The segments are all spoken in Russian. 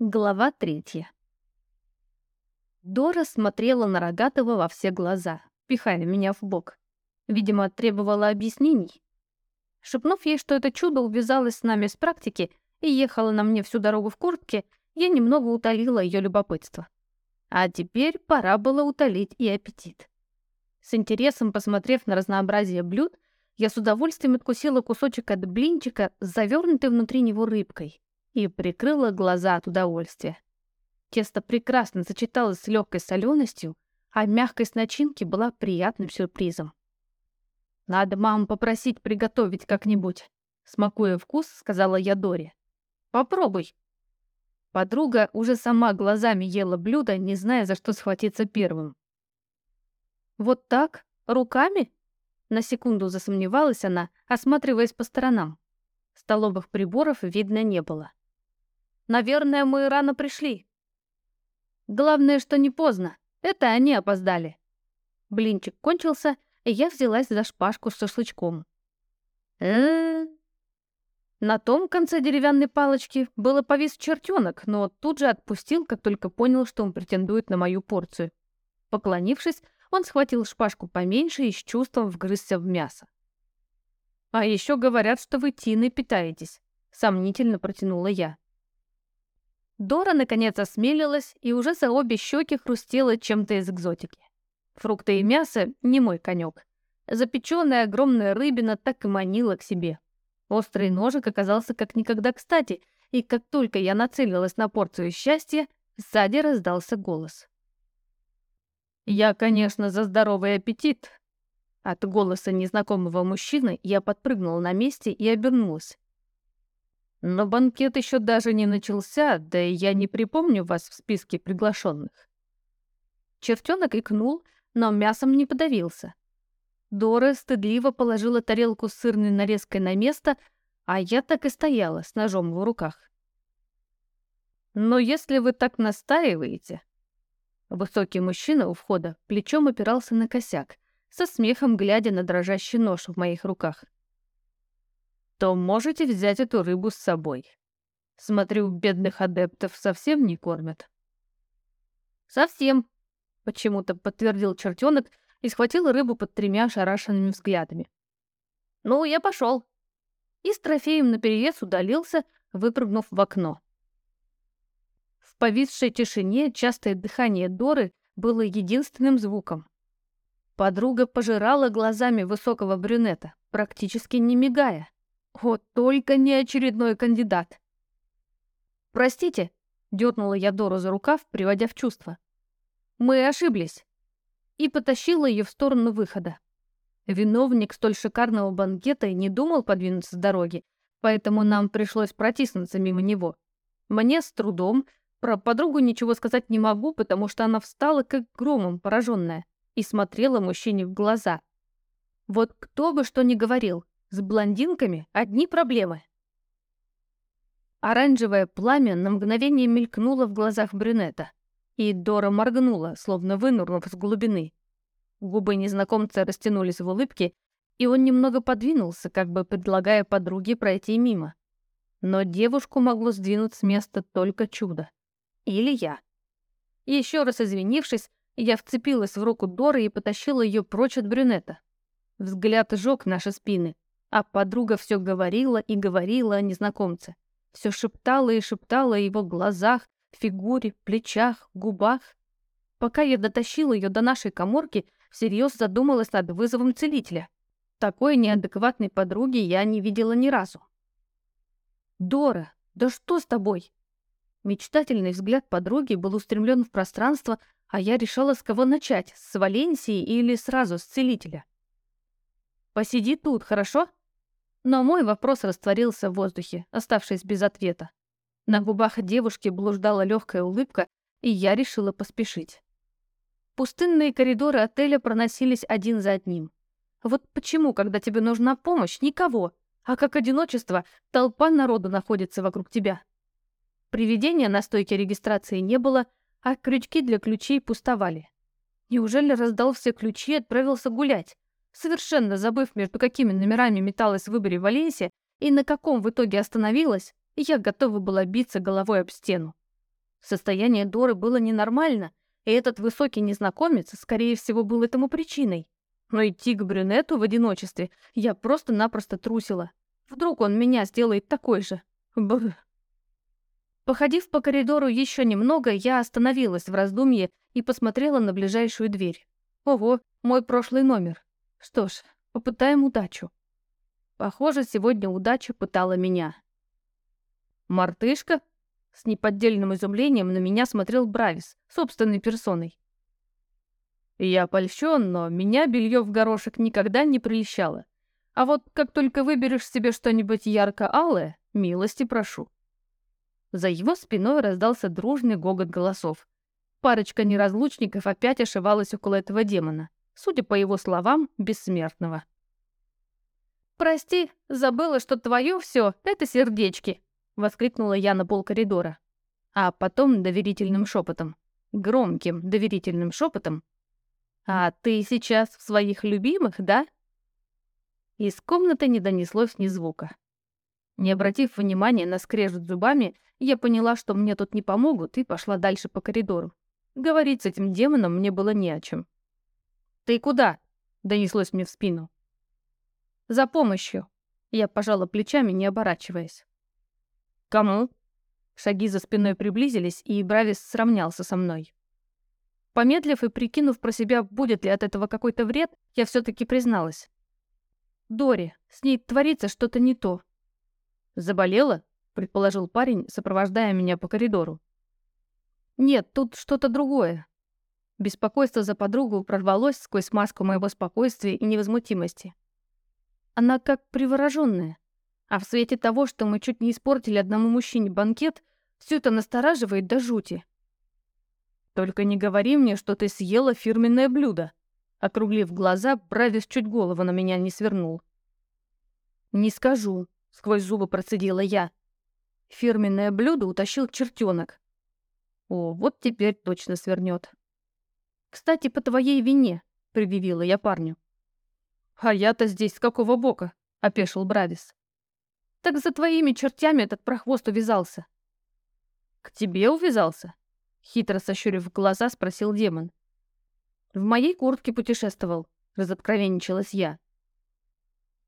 Глава третья. Дора смотрела на Рогатого во все глаза, пихая меня в бок. Видимо, требовала объяснений. Шепнув ей, что это чудо увязалось с нами с практики и ехала на мне всю дорогу в куртке, я немного утолила ее любопытство. А теперь пора было утолить и аппетит. С интересом посмотрев на разнообразие блюд, я с удовольствием откусила кусочек от блинчика с завернутой внутри него рыбкой и прикрыла глаза от удовольствия. Тесто прекрасно сочеталось с легкой соленостью, а мягкость начинки была приятным сюрпризом. «Надо маму попросить приготовить как-нибудь», — смакуя вкус, сказала я Доре. «Попробуй». Подруга уже сама глазами ела блюдо, не зная, за что схватиться первым. «Вот так? Руками?» На секунду засомневалась она, осматриваясь по сторонам. Столовых приборов видно не было. Наверное, мы рано пришли. Главное, что не поздно. Это они опоздали. Блинчик кончился, и я взялась за шпажку с шашлычком. На том конце деревянной палочки было повис чертенок, но тут же отпустил, как только понял, что он претендует на мою порцию. Поклонившись, он схватил шпажку поменьше и с чувством вгрызся в мясо. «А еще говорят, что вы тиной питаетесь», — сомнительно протянула я. Дора наконец осмелилась и уже за обе щеки хрустела чем-то из экзотики. Фрукты и мясо — не мой конек. Запеченная огромная рыбина так и манила к себе. Острый ножик оказался как никогда кстати, и как только я нацелилась на порцию счастья, сзади раздался голос. «Я, конечно, за здоровый аппетит». От голоса незнакомого мужчины я подпрыгнула на месте и обернулась. Но банкет еще даже не начался, да и я не припомню вас в списке приглашенных. Чертенок икнул, но мясом не подавился. Дора стыдливо положила тарелку с сырной нарезкой на место, а я так и стояла с ножом в руках. «Но если вы так настаиваете...» Высокий мужчина у входа плечом опирался на косяк, со смехом глядя на дрожащий нож в моих руках то можете взять эту рыбу с собой. Смотрю, бедных адептов совсем не кормят. Совсем, почему-то подтвердил чертенок и схватил рыбу под тремя ошарашенными взглядами. Ну, я пошел. И с трофеем наперевес удалился, выпрыгнув в окно. В повисшей тишине частое дыхание Доры было единственным звуком. Подруга пожирала глазами высокого брюнета, практически не мигая. Вот только не очередной кандидат. «Простите», — дернула я Дору за рукав, приводя в чувство. «Мы ошиблись». И потащила ее в сторону выхода. Виновник столь шикарного банкета и не думал подвинуться с дороги, поэтому нам пришлось протиснуться мимо него. Мне с трудом, про подругу ничего сказать не могу, потому что она встала как громом пораженная и смотрела мужчине в глаза. Вот кто бы что ни говорил, с блондинками одни проблемы. Оранжевое пламя на мгновение мелькнуло в глазах брюнета, и Дора моргнула, словно вынурнув с глубины. Губы незнакомца растянулись в улыбке, и он немного подвинулся, как бы предлагая подруге пройти мимо. Но девушку могло сдвинуть с места только чудо. Или я. Еще раз извинившись, я вцепилась в руку Доры и потащила ее прочь от брюнета. Взгляд жёг наши спины, а подруга все говорила и говорила о незнакомце. Все шептала и шептала о его глазах, фигуре, плечах, губах. Пока я дотащила ее до нашей коморки, всерьез задумалась над вызовом целителя. Такой неадекватной подруги я не видела ни разу. «Дора, да что с тобой?» Мечтательный взгляд подруги был устремлен в пространство, а я решала, с кого начать, с Валенсии или сразу с целителя. «Посиди тут, хорошо?» Но мой вопрос растворился в воздухе, оставшись без ответа. На губах девушки блуждала легкая улыбка, и я решила поспешить. Пустынные коридоры отеля проносились один за одним. Вот почему, когда тебе нужна помощь, никого, а как одиночество, толпа народу находится вокруг тебя. Привидения на стойке регистрации не было, а крючки для ключей пустовали. Неужели раздал все ключи и отправился гулять? Совершенно забыв, между какими номерами металась в выборе Валенсия и на каком в итоге остановилась, я готова была биться головой об стену. Состояние Доры было ненормально, и этот высокий незнакомец, скорее всего, был этому причиной. Но идти к брюнету в одиночестве я просто-напросто трусила. Вдруг он меня сделает такой же. Бр. Походив по коридору еще немного, я остановилась в раздумье и посмотрела на ближайшую дверь. Ого, мой прошлый номер. Что ж, попытаем удачу. Похоже, сегодня удача пытала меня. «Мартышка?» С неподдельным изумлением на меня смотрел Бравис, собственной персоной. Я польщен, но меня белье в горошек никогда не прельщало. А вот как только выберешь себе что-нибудь ярко-алое, милости прошу. За его спиной раздался дружный гогот голосов. Парочка неразлучников опять ошивалась около этого демона, судя по его словам, бессмертного. «Прости, забыла, что твое все это сердечки», — воскликнула я на пол коридора. А потом доверительным шепотом, громким доверительным шепотом. «А ты сейчас в своих любимых, да?» Из комнаты не донеслось ни звука. Не обратив внимания на скрежет зубами, я поняла, что мне тут не помогут, и пошла дальше по коридору. Говорить с этим демоном мне было не о чем. «Ты куда?» — донеслось мне в спину. «За помощью». Я пожала плечами, не оборачиваясь. «Кому?» Шаги за спиной приблизились, и Бравис сравнялся со мной. Помедлив и прикинув про себя, будет ли от этого какой-то вред, я все таки призналась. «Дори, с ней творится что-то не то». «Заболела?» предположил парень, сопровождая меня по коридору. «Нет, тут что-то другое». Беспокойство за подругу прорвалось сквозь маску моего спокойствия и невозмутимости. Она как привороженная. А в свете того, что мы чуть не испортили одному мужчине банкет, все это настораживает до жути. «Только не говори мне, что ты съела фирменное блюдо», Округлив глаза, Бравис чуть голову на меня не свернул. «Не скажу», — сквозь зубы процедила я. Фирменное блюдо утащил чертенок. О, вот теперь точно свернет. «Кстати, по твоей вине», — предъявила я парню. «А я-то здесь с какого бока?» — опешил Бравис. «Так за твоими чертями этот прохвост увязался». «К тебе увязался?» — хитро сощурив глаза, спросил демон. «В моей куртке путешествовал», — разоткровенничалась я.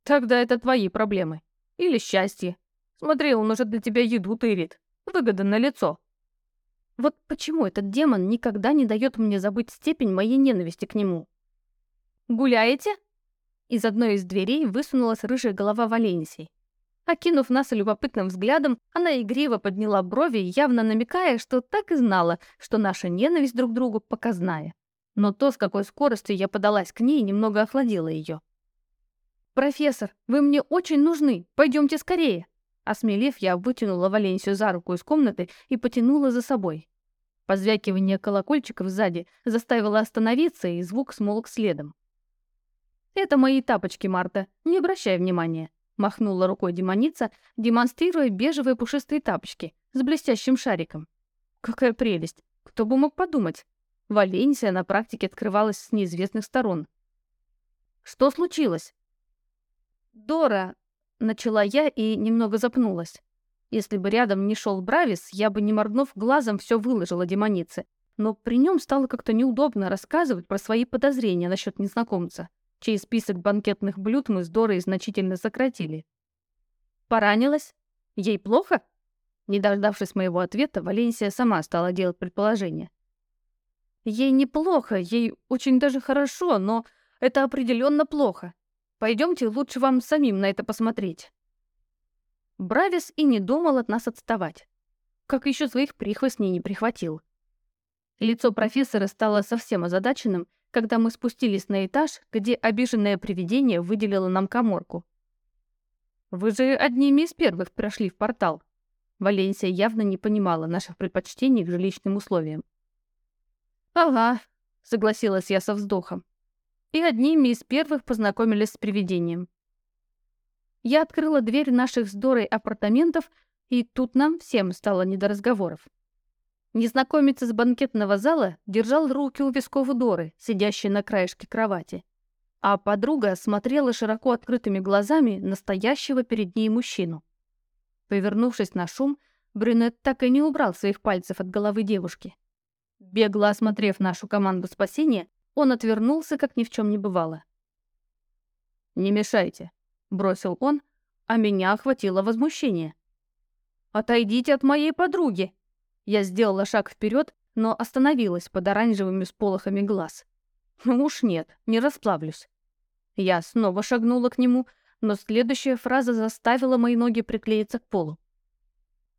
«Тогда это твои проблемы. Или счастье. Смотри, он уже для тебя еду тырит. Выгода на лицо. Вот почему этот демон никогда не дает мне забыть степень моей ненависти к нему? «Гуляете?» Из одной из дверей высунулась рыжая голова Валенсии. Окинув нас любопытным взглядом, она игриво подняла брови, явно намекая, что так и знала, что наша ненависть друг к другу показная. Но то, с какой скоростью я подалась к ней, немного охладило ее. «Профессор, вы мне очень нужны, пойдемте скорее!» Осмелев, я вытянула Валенсию за руку из комнаты и потянула за собой. Позвякивание колокольчиков сзади заставило остановиться, и звук смолк следом. «Это мои тапочки, Марта, не обращай внимания», — махнула рукой демоница, демонстрируя бежевые пушистые тапочки с блестящим шариком. «Какая прелесть! Кто бы мог подумать? Валенсия на практике открывалась с неизвестных сторон». «Что случилось?» «Дора, Начала я и немного запнулась. Если бы рядом не шел Бравис, я бы, не моргнув глазом, все выложила демонице. Но при нем стало как-то неудобно рассказывать про свои подозрения насчет незнакомца, чей список банкетных блюд мы с Дорой значительно сократили. Поранилась? Ей плохо? Не дождавшись моего ответа, Валенсия сама стала делать предположение. Ей неплохо, ей очень даже хорошо, но это определенно плохо. Пойдемте, лучше вам самим на это посмотреть». Бравис и не думал от нас отставать. Как еще своих прихвостней не прихватил. Лицо профессора стало совсем озадаченным, когда мы спустились на этаж, где обиженное привидение выделило нам коморку. «Вы же одними из первых прошли в портал». Валенсия явно не понимала наших предпочтений к жилищным условиям. «Ага», — согласилась я со вздохом и одними из первых познакомились с привидением. Я открыла дверь наших с Дорой апартаментов, и тут нам всем стало не до разговоров. Незнакомец из банкетного зала держал руки у висков Доры, сидящей на краешке кровати, а подруга смотрела широко открытыми глазами настоящего перед ней мужчину. Повернувшись на шум, брюнет так и не убрал своих пальцев от головы девушки. Бегло осмотрев нашу команду спасения, он отвернулся, как ни в чем не бывало. «Не мешайте», — бросил он, а меня охватило возмущение. «Отойдите от моей подруги!» Я сделала шаг вперед, но остановилась под оранжевыми сполохами глаз. Ну уж нет, не расплавлюсь. Я снова шагнула к нему, но следующая фраза заставила мои ноги приклеиться к полу.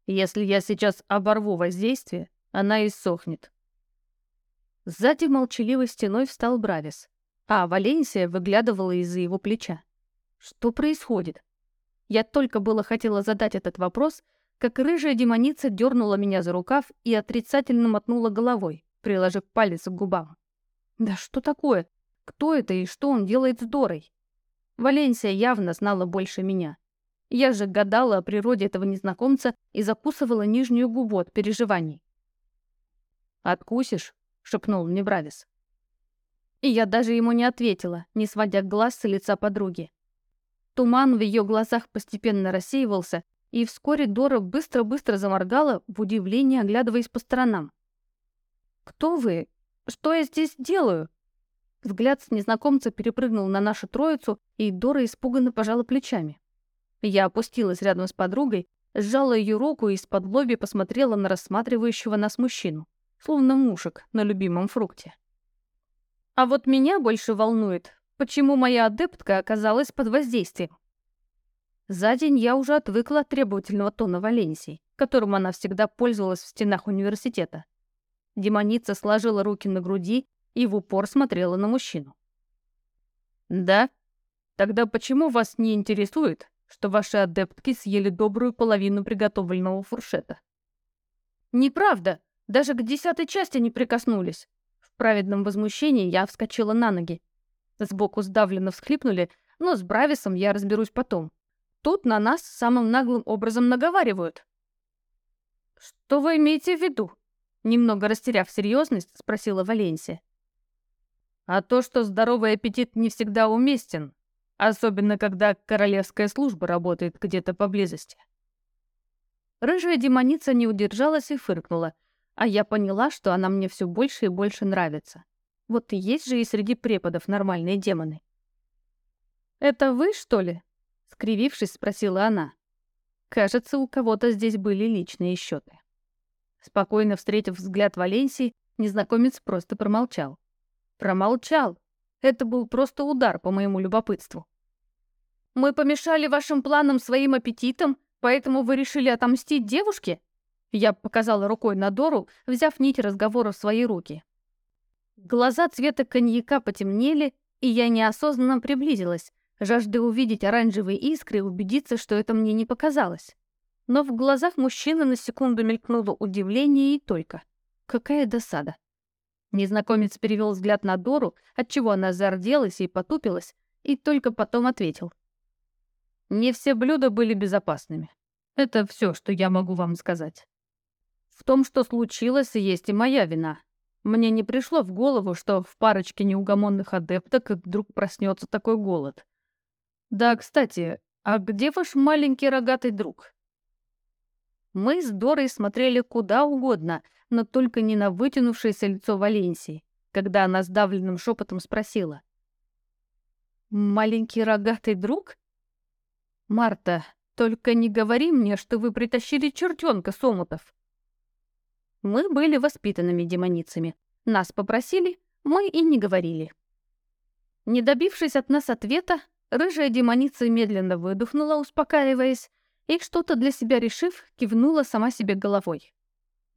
Если я сейчас оборву воздействие, она иссохнет. Сзади молчаливой стеной встал Бравис, а Валенсия выглядывала из-за его плеча. Что происходит? Я только было хотела задать этот вопрос, как рыжая демоница дернула меня за рукав и отрицательно мотнула головой, приложив палец к губам. Да что такое? Кто это и что он делает с Дорой? Валенсия явно знала больше меня. Я же гадала о природе этого незнакомца и закусывала нижнюю губу от переживаний. «Откусишь?» — шепнул мне Бравис. И я даже ему не ответила, не сводя глаз с лица подруги. Туман в ее глазах постепенно рассеивался, и вскоре Дора быстро-быстро заморгала, в удивлении оглядываясь по сторонам. «Кто вы? Что я здесь делаю?» Взгляд с незнакомца перепрыгнул на нашу троицу, и Дора испуганно пожала плечами. Я опустилась рядом с подругой, сжала ее руку и из-под лоби посмотрела на рассматривающего нас мужчину, словно мушек на любимом фрукте. А вот меня больше волнует, почему моя адептка оказалась под воздействием. За день я уже отвыкла от требовательного тона Валенсии, которым она всегда пользовалась в стенах университета. Демоница сложила руки на груди и в упор смотрела на мужчину. «Да? Тогда почему вас не интересует, что ваши адептки съели добрую половину приготовленного фуршета?» «Неправда! Даже к десятой части не прикоснулись!» В праведном возмущении я вскочила на ноги. Сбоку сдавленно всхлипнули, но с Брависом я разберусь потом. Тут на нас самым наглым образом наговаривают. «Что вы имеете в виду?» Немного растеряв серьезность, спросила Валенсия. А то, что здоровый аппетит не всегда уместен, особенно когда королевская служба работает где-то поблизости. Рыжая демоница не удержалась и фыркнула, а я поняла, что она мне все больше и больше нравится. Вот и есть же и среди преподов нормальные демоны. «Это вы, что ли?» — скривившись, спросила она. Кажется, у кого-то здесь были личные счеты. Спокойно встретив взгляд Валенсии, незнакомец просто промолчал. Промолчал. Это был просто удар по моему любопытству. «Мы помешали вашим планам своим аппетитом, поэтому вы решили отомстить девушке?» Я показала рукой на Дору, взяв нить разговора в свои руки. Глаза цвета коньяка потемнели, и я неосознанно приблизилась, жаждая увидеть оранжевые искры и убедиться, что это мне не показалось. Но в глазах мужчины на секунду мелькнуло удивление и только. Какая досада. Незнакомец перевел взгляд на Дору, отчего она зарделась и потупилась, и только потом ответил. «Не все блюда были безопасными. Это все, что я могу вам сказать. В том, что случилось, есть и моя вина. Мне не пришло в голову, что в парочке неугомонных адепток вдруг проснется такой голод. Да, кстати, а где ваш маленький рогатый друг?» Мы с Дорой смотрели куда угодно, но только не на вытянувшееся лицо Валенсии, когда она сдавленным шепотом спросила. «Маленький рогатый друг?» «Марта, только не говори мне, что вы притащили чертенка с омутов». Мы были воспитанными демоницами. Нас попросили, мы и не говорили. Не добившись от нас ответа, рыжая демоница медленно выдохнула, успокаиваясь, и, что-то для себя решив, кивнула сама себе головой.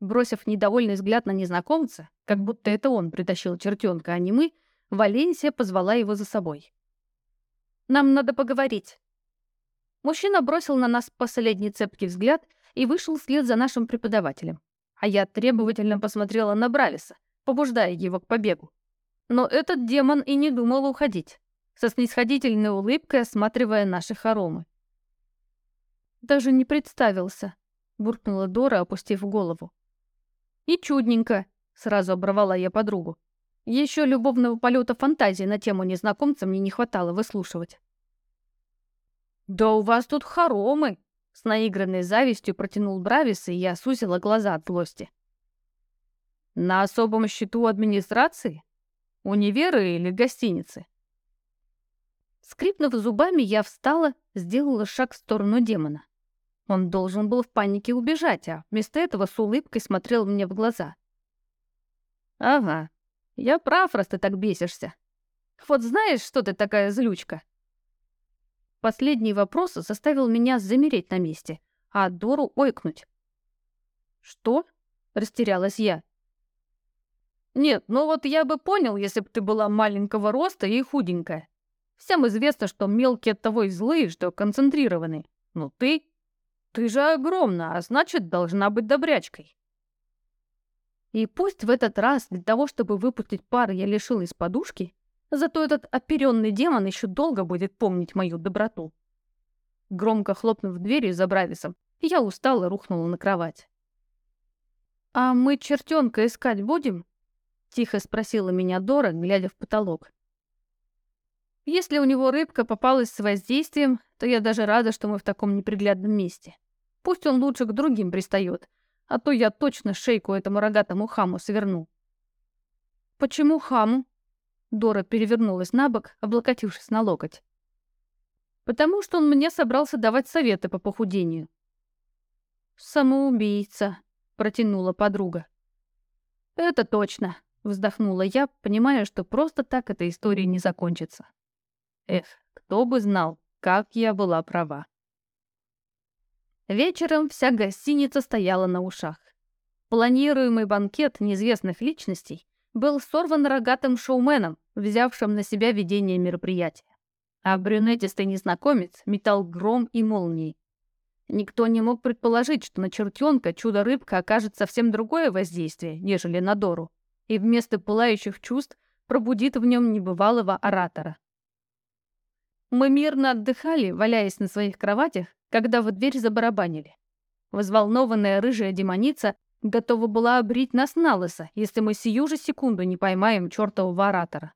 Бросив недовольный взгляд на незнакомца, как будто это он притащил чертенка, а не мы, Валенсия позвала его за собой. «Нам надо поговорить». Мужчина бросил на нас последний цепкий взгляд и вышел вслед за нашим преподавателем. А я требовательно посмотрела на Брависа, побуждая его к побегу. Но этот демон и не думал уходить, со снисходительной улыбкой осматривая наши хоромы. Даже не представился, буркнула Дора, опустив голову. И чудненько, сразу оборвала я подругу. Еще любовного полета фантазии на тему незнакомца мне не хватало выслушивать. «Да у вас тут хоромы!» С наигранной завистью протянул Бравис, и я сузила глаза от злости. «На особом счету администрации? Универа или гостиницы?» Скрипнув зубами, я встала, сделала шаг в сторону демона. Он должен был в панике убежать, а вместо этого с улыбкой смотрел мне в глаза. «Ага, я прав, раз ты так бесишься. Вот знаешь, что ты такая злючка?» Последний вопрос заставил меня замереть на месте, а Дору ойкнуть. «Что?» — растерялась я. «Нет, ну вот я бы понял, если бы ты была маленького роста и худенькая. Всем известно, что мелкие от того и злые, что концентрированы. Но ты... Ты же огромна, а значит, должна быть добрячкой. И пусть в этот раз для того, чтобы выпустить пар, я лишил из подушки, зато этот оперенный демон еще долго будет помнить мою доброту. Громко хлопнув дверью за Брависом, я устала рухнула на кровать. «А мы чертенка искать будем?» — тихо спросила меня Дора, глядя в потолок. Если у него рыбка попалась с воздействием, то я даже рада, что мы в таком неприглядном месте. Пусть он лучше к другим пристает, а то я точно шейку этому рогатому хаму сверну. «Почему хаму?» Дора перевернулась на бок, облокотившись на локоть. «Потому что он мне собрался давать советы по похудению». «Самоубийца», — протянула подруга. «Это точно», — вздохнула я, понимая, что просто так эта история не закончится. Эх, кто бы знал, как я была права. Вечером вся гостиница стояла на ушах. Планируемый банкет неизвестных личностей был сорван рогатым шоуменом, взявшим на себя ведение мероприятия. А брюнетистый незнакомец метал гром и молнии. Никто не мог предположить, что на чертенка чудо-рыбка окажет совсем другое воздействие, нежели на Дору, и вместо пылающих чувств пробудит в нем небывалого оратора. Мы мирно отдыхали, валяясь на своих кроватях, когда в дверь забарабанили. Взволнованная рыжая демоница готова была обрить нас на лысо, если мы сию же секунду не поймаем чертового оратора.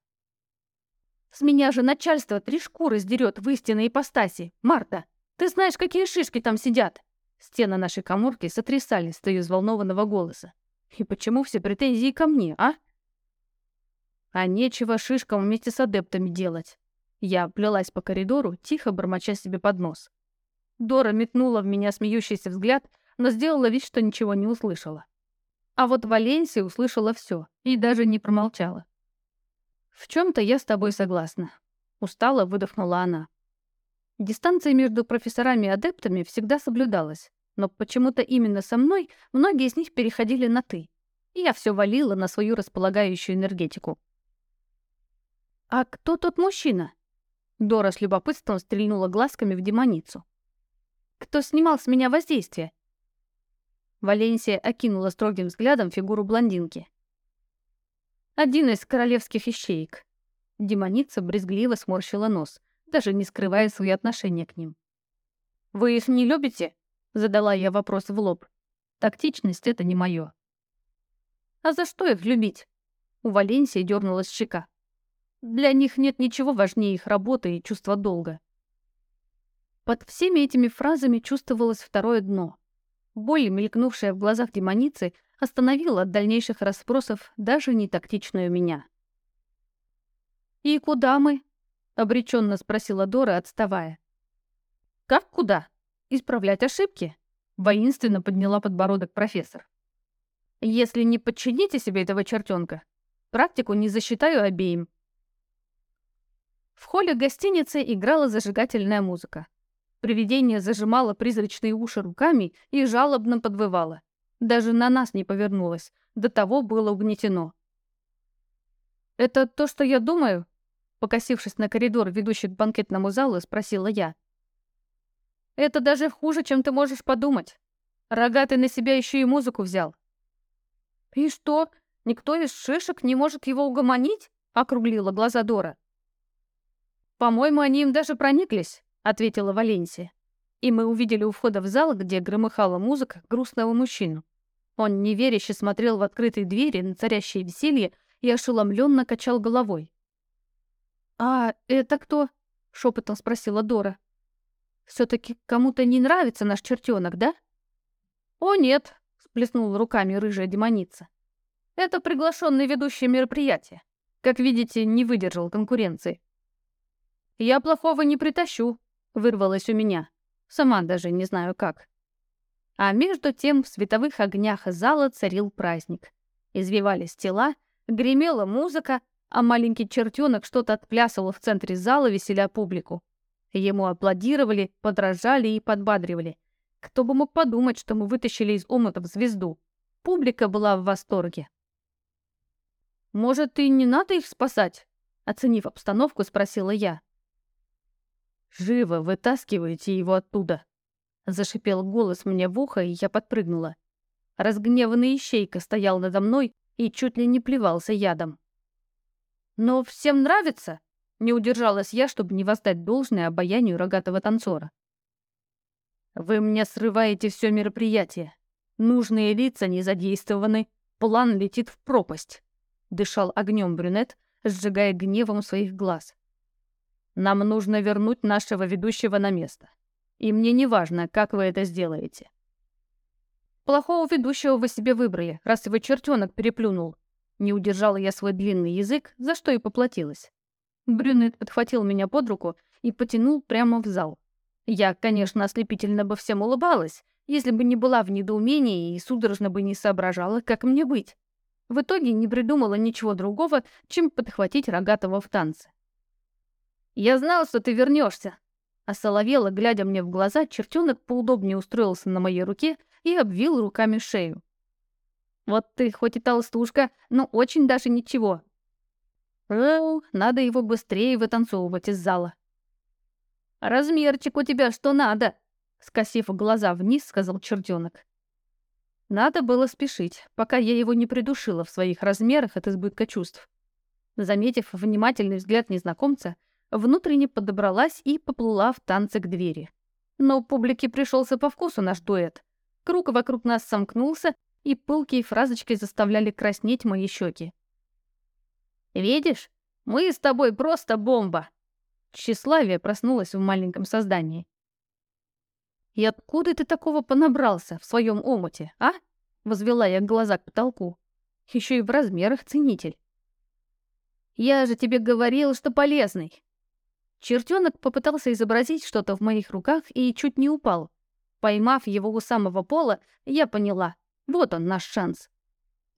«С меня же начальство три шкуры сдерет в истинной ипостаси. Марта, ты знаешь, какие шишки там сидят?» Стены нашей коморки сотрясались с ее взволнованного голоса. «И почему все претензии ко мне, а?» «А нечего шишкам вместе с адептами делать. Я плелась по коридору, тихо бормоча себе под нос. Дора метнула в меня смеющийся взгляд, но сделала вид, что ничего не услышала. А вот Валенсия услышала все и даже не промолчала. «В чем то я с тобой согласна», — устало выдохнула она. Дистанция между профессорами и адептами всегда соблюдалась, но почему-то именно со мной многие из них переходили на «ты», и я все валила на свою располагающую энергетику. «А кто тот мужчина?» Дора с любопытством стрельнула глазками в демоницу. «Кто снимал с меня воздействие?» Валенсия окинула строгим взглядом фигуру блондинки. «Один из королевских ищеек». Демоница брезгливо сморщила нос, даже не скрывая свои отношения к ним. «Вы их не любите?» — задала я вопрос в лоб. «Тактичность — это не мое. «А за что их любить?» У Валенсии дернулась щека. Для них нет ничего важнее их работы и чувства долга. Под всеми этими фразами чувствовалось второе дно. Боль, мелькнувшая в глазах демоницы, остановила от дальнейших расспросов даже не тактичную меня. «И куда мы?» — обреченно спросила Дора, отставая. «Как куда? Исправлять ошибки?» — воинственно подняла подбородок профессор. «Если не подчините себе этого чертенка, практику не засчитаю обеим. В холле гостиницы играла зажигательная музыка. Привидение зажимало призрачные уши руками и жалобно подвывало. Даже на нас не повернулось, до того было угнетено. «Это то, что я думаю?» Покосившись на коридор, ведущий к банкетному залу, спросила я. «Это даже хуже, чем ты можешь подумать. Рогатый на себя еще и музыку взял». «И что, никто из шишек не может его угомонить?» — округлила глаза Дора. «По-моему, они им даже прониклись», — ответила Валенсия. И мы увидели у входа в зал, где громыхала музыка, грустного мужчину. Он неверяще смотрел в открытые двери на царящее веселье и ошеломленно качал головой. «А это кто?» — шепотом спросила Дора. все таки кому-то не нравится наш чертенок, да?» «О, нет!» — сплеснула руками рыжая демоница. «Это приглашенный ведущий мероприятие. Как видите, не выдержал конкуренции». «Я плохого не притащу», — вырвалось у меня. Сама даже не знаю как. А между тем в световых огнях зала царил праздник. Извивались тела, гремела музыка, а маленький чертенок что-то отплясывал в центре зала, веселя публику. Ему аплодировали, подражали и подбадривали. Кто бы мог подумать, что мы вытащили из омутов звезду. Публика была в восторге. «Может, и не надо их спасать?» Оценив обстановку, спросила я. «Живо вытаскивайте его оттуда!» Зашипел голос мне в ухо, и я подпрыгнула. Разгневанный ищейка стоял надо мной и чуть ли не плевался ядом. «Но всем нравится?» Не удержалась я, чтобы не воздать должное обаянию рогатого танцора. «Вы мне срываете все мероприятие. Нужные лица не задействованы, план летит в пропасть», — дышал огнем брюнет, сжигая гневом своих глаз. «Нам нужно вернуть нашего ведущего на место. И мне не важно, как вы это сделаете». «Плохого ведущего вы себе выбрали, раз его чертенок переплюнул», не удержала я свой длинный язык, за что и поплатилась. Брюнет подхватил меня под руку и потянул прямо в зал. Я, конечно, ослепительно бы всем улыбалась, если бы не была в недоумении и судорожно бы не соображала, как мне быть. В итоге не придумала ничего другого, чем подхватить рогатого в танце. «Я знал, что ты вернешься, Осоловела, глядя мне в глаза, чертенок поудобнее устроился на моей руке и обвил руками шею. Вот ты хоть и толстушка, но очень даже ничего. Эу, надо его быстрее вытанцовывать из зала. «Размерчик у тебя что надо?» Скосив глаза вниз, сказал чертенок. Надо было спешить, пока я его не придушила в своих размерах от избытка чувств. Заметив внимательный взгляд незнакомца, внутренне подобралась и поплыла в танце к двери. Но публике пришелся по вкусу наш дуэт. Круг вокруг нас сомкнулся, и пылкие фразочки заставляли краснеть мои щеки. «Видишь, мы с тобой просто бомба!» Тщеславие проснулось в маленьком создании. «И откуда ты такого понабрался в своем омуте, а?» Возвела я глаза к потолку. Еще и в размерах ценитель. «Я же тебе говорил, что полезный!» Чертенок попытался изобразить что-то в моих руках и чуть не упал. Поймав его у самого пола, я поняла, вот он наш шанс.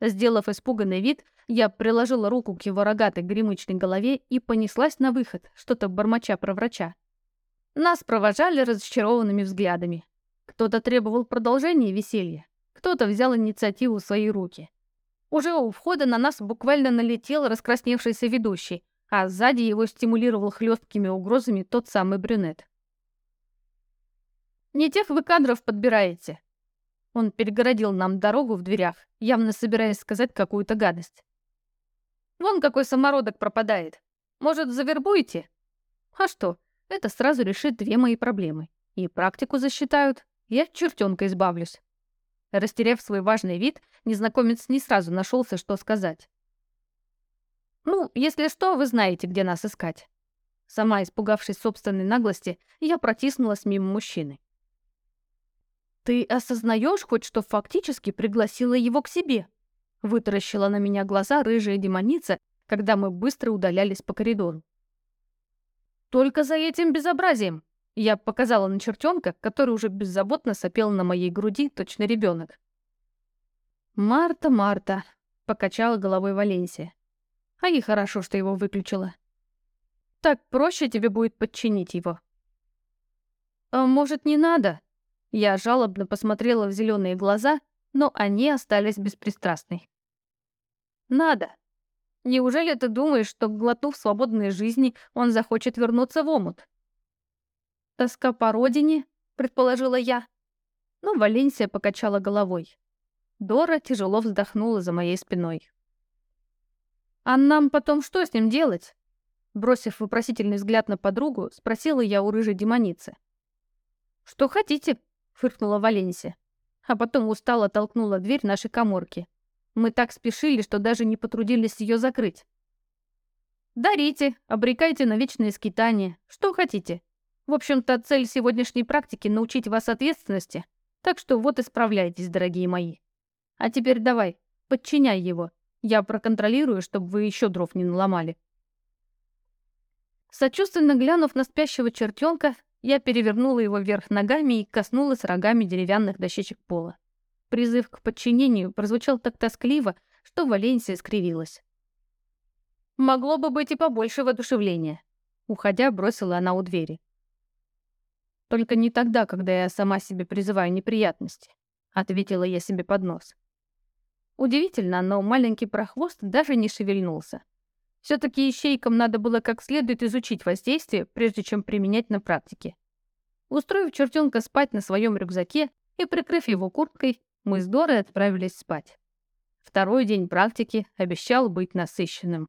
Сделав испуганный вид, я приложила руку к его рогатой гремычной голове и понеслась на выход, что-то бормоча про врача. Нас провожали разочарованными взглядами. Кто-то требовал продолжения веселья, кто-то взял инициативу в свои руки. Уже у входа на нас буквально налетел раскрасневшийся ведущий, а сзади его стимулировал хлесткими угрозами тот самый брюнет. «Не тех вы кадров подбираете», он перегородил нам дорогу в дверях, явно собираясь сказать какую-то гадость. «Вон какой самородок пропадает. Может, завербуете?» «А что, это сразу решит две мои проблемы. И практику засчитают, я от чертенка избавлюсь». Растеряв свой важный вид, незнакомец не сразу нашелся, что сказать. «Ну, если что, вы знаете, где нас искать». Сама испугавшись собственной наглости, я протиснулась мимо мужчины. «Ты осознаешь хоть, что фактически пригласила его к себе?» Вытаращила на меня глаза рыжая демоница, когда мы быстро удалялись по коридору. «Только за этим безобразием!» Я показала на чертенка, который уже беззаботно сопел на моей груди, точно ребенок. «Марта, Марта!» — покачала головой Валенсия. «А и хорошо, что его выключила. Так проще тебе будет подчинить его». «А может, не надо?» Я жалобно посмотрела в зеленые глаза, но они остались беспристрастны. «Надо. Неужели ты думаешь, что, глотнув свободной жизни, он захочет вернуться в омут?» «Тоска по родине», — предположила я. Но Валенсия покачала головой. Дора тяжело вздохнула за моей спиной. «А нам потом что с ним делать?» Бросив вопросительный взгляд на подругу, спросила я у рыжей демоницы. «Что хотите?» фыркнула Валенсия. А потом устало толкнула дверь нашей коморки. Мы так спешили, что даже не потрудились ее закрыть. «Дарите, обрекайте на вечное скитание. Что хотите. В общем-то, цель сегодняшней практики — научить вас ответственности, так что вот исправляйтесь, дорогие мои. А теперь давай, подчиняй его. Я проконтролирую, чтобы вы еще дров не наломали. Сочувственно глянув на спящего чертенка, я перевернула его вверх ногами и коснулась рогами деревянных дощечек пола. Призыв к подчинению прозвучал так тоскливо, что Валенсия скривилась. Могло бы быть и побольше воодушевления. Уходя, бросила она у двери. Только не тогда, когда я сама себе призываю неприятности, ответила я себе под нос. Удивительно, но маленький прохвост даже не шевельнулся. Все-таки ищейкам надо было как следует изучить воздействие, прежде чем применять на практике. Устроив чертенка спать на своем рюкзаке и прикрыв его курткой, мы с Дорой отправились спать. Второй день практики обещал быть насыщенным.